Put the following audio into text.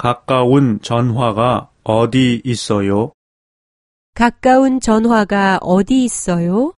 가까운 전화가 어디 있어요? 가까운 전화가 어디 있어요?